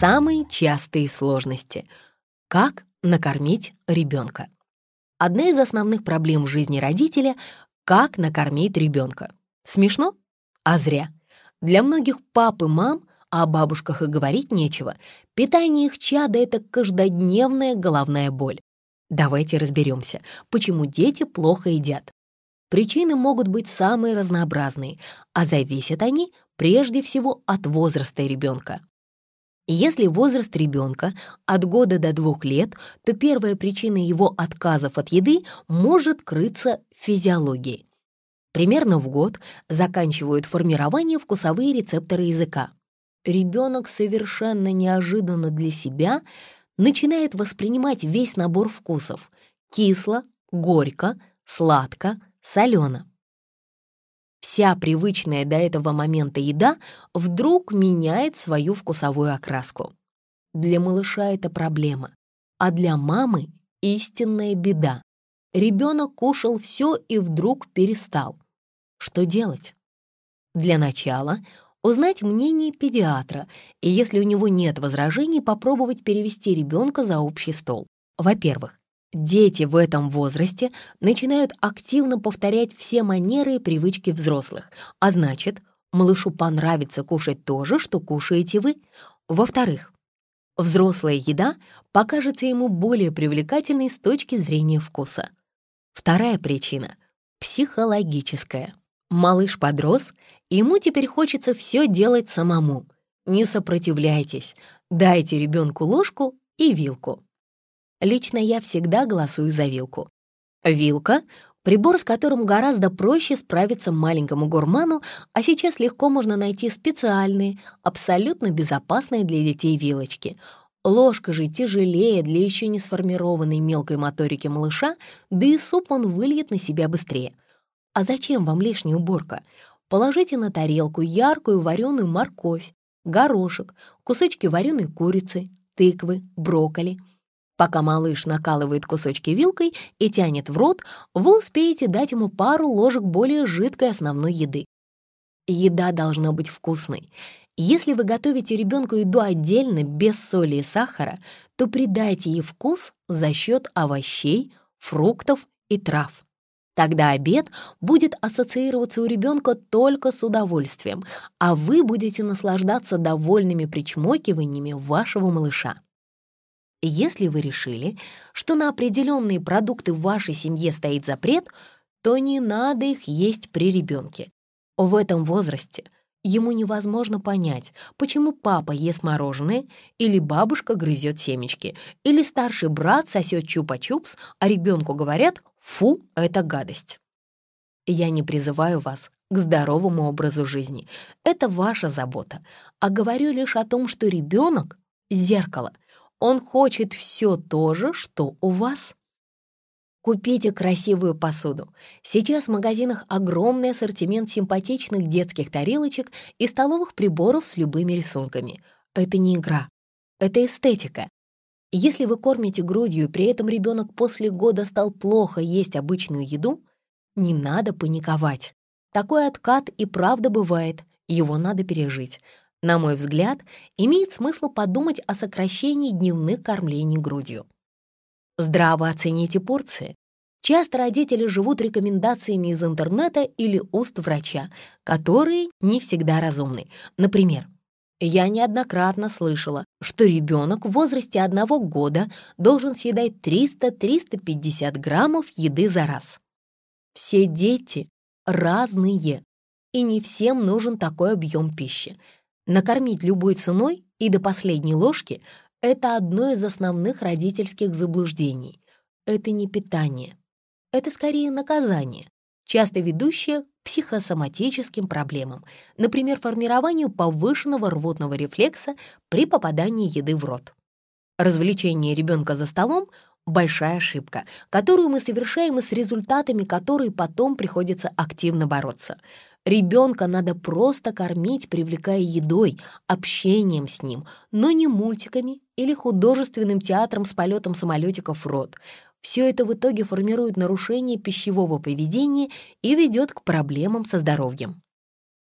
Самые частые сложности. Как накормить ребенка? Одна из основных проблем в жизни родителя — как накормить ребенка. Смешно? А зря. Для многих пап и мам, а о бабушках и говорить нечего, питание их чада — это каждодневная головная боль. Давайте разберемся, почему дети плохо едят. Причины могут быть самые разнообразные, а зависят они прежде всего от возраста ребенка. Если возраст ребенка от года до двух лет, то первая причина его отказов от еды может крыться в физиологии. Примерно в год заканчивают формирование вкусовые рецепторы языка. Ребенок совершенно неожиданно для себя начинает воспринимать весь набор вкусов — кисло, горько, сладко, солено. Вся привычная до этого момента еда вдруг меняет свою вкусовую окраску. Для малыша это проблема, а для мамы — истинная беда. Ребенок кушал все и вдруг перестал. Что делать? Для начала узнать мнение педиатра, и если у него нет возражений, попробовать перевести ребенка за общий стол. Во-первых, Дети в этом возрасте начинают активно повторять все манеры и привычки взрослых, а значит, малышу понравится кушать то же, что кушаете вы. Во-вторых, взрослая еда покажется ему более привлекательной с точки зрения вкуса. Вторая причина — психологическая. Малыш подрос, ему теперь хочется все делать самому. Не сопротивляйтесь, дайте ребенку ложку и вилку. Лично я всегда голосую за вилку. Вилка — прибор, с которым гораздо проще справиться маленькому гурману, а сейчас легко можно найти специальные, абсолютно безопасные для детей вилочки. Ложка же тяжелее для еще не сформированной мелкой моторики малыша, да и суп он выльет на себя быстрее. А зачем вам лишняя уборка? Положите на тарелку яркую вареную морковь, горошек, кусочки вареной курицы, тыквы, брокколи — Пока малыш накалывает кусочки вилкой и тянет в рот, вы успеете дать ему пару ложек более жидкой основной еды. Еда должна быть вкусной. Если вы готовите ребенку еду отдельно, без соли и сахара, то придайте ей вкус за счет овощей, фруктов и трав. Тогда обед будет ассоциироваться у ребенка только с удовольствием, а вы будете наслаждаться довольными причмокиваниями вашего малыша. Если вы решили, что на определенные продукты в вашей семье стоит запрет, то не надо их есть при ребенке. В этом возрасте ему невозможно понять, почему папа ест мороженое, или бабушка грызет семечки, или старший брат сосет чупа-чупс, а ребенку говорят «фу, это гадость». Я не призываю вас к здоровому образу жизни. Это ваша забота. А говорю лишь о том, что ребенок — зеркало — он хочет все то же, что у вас. Купите красивую посуду. Сейчас в магазинах огромный ассортимент симпатичных детских тарелочек и столовых приборов с любыми рисунками. Это не игра, это эстетика. Если вы кормите грудью, и при этом ребенок после года стал плохо есть обычную еду, не надо паниковать. Такой откат и правда бывает, его надо пережить. На мой взгляд, имеет смысл подумать о сокращении дневных кормлений грудью. Здраво оцените порции. Часто родители живут рекомендациями из интернета или уст врача, которые не всегда разумны. Например, я неоднократно слышала, что ребенок в возрасте одного года должен съедать 300-350 граммов еды за раз. Все дети разные, и не всем нужен такой объем пищи. Накормить любой ценой и до последней ложки — это одно из основных родительских заблуждений. Это не питание. Это скорее наказание, часто ведущее к психосоматическим проблемам, например, формированию повышенного рвотного рефлекса при попадании еды в рот. Развлечение ребенка за столом — большая ошибка, которую мы совершаем и с результатами которой потом приходится активно бороться — Ребенка надо просто кормить, привлекая едой, общением с ним, но не мультиками или художественным театром с полетом самолетиков в рот. Все это в итоге формирует нарушение пищевого поведения и ведет к проблемам со здоровьем.